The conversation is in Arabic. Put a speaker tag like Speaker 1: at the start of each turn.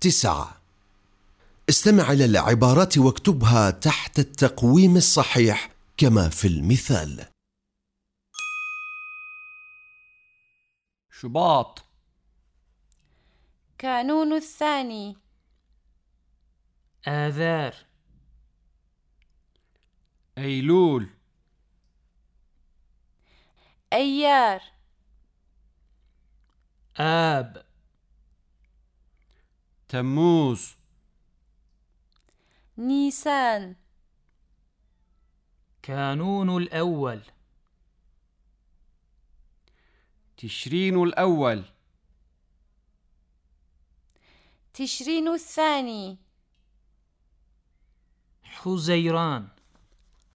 Speaker 1: تسعة. استمع إلى العبارات واكتبها تحت التقويم الصحيح كما في المثال.
Speaker 2: شباط.
Speaker 3: كانون الثاني.
Speaker 4: آذار.
Speaker 2: أيلول.
Speaker 3: أيار.
Speaker 4: آب.
Speaker 2: تموز.
Speaker 3: نيسان.
Speaker 4: كانون الأول.
Speaker 2: تشرين الأول.
Speaker 3: تشرين الثاني.
Speaker 4: حزيران.